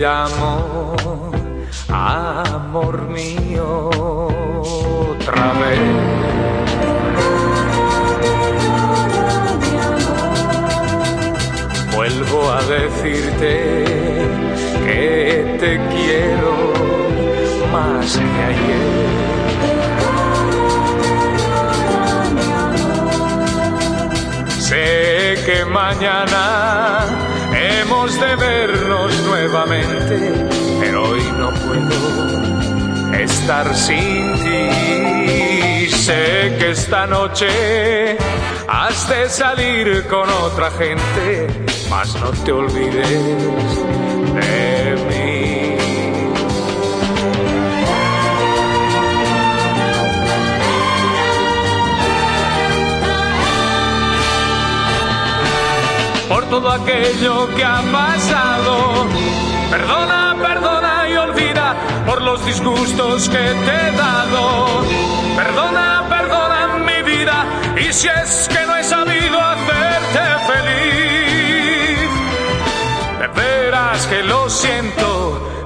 llamo, amor mío, otra. Vuelvo a decirte que te quiero más que ayer. Sé que mañana hemos de vernos pero hoy no puedo estar sin ti. Sé que esta noche has de salir con otra gente, mas no te olvides de mí. Por todo aquello que ha pasado. Perdona, perdona y olvida por los disgustos que te he dado. Perdona, perdona mi vida y si es que no he sabido hacerte feliz, de veras que lo siento,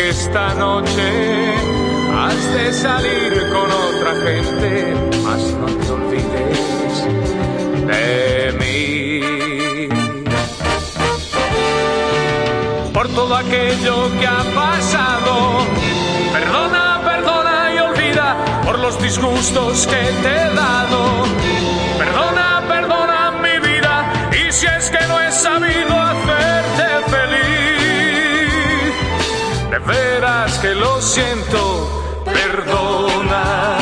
que esta noche has de salir con otra gente, mas no te olvides de mí. Por todo aquello que ha pasado, perdona, perdona y olvida por los disgustos que te he dado. Perdona, perdona mi vida y si es que no he sabido De veras que lo siento, perdona.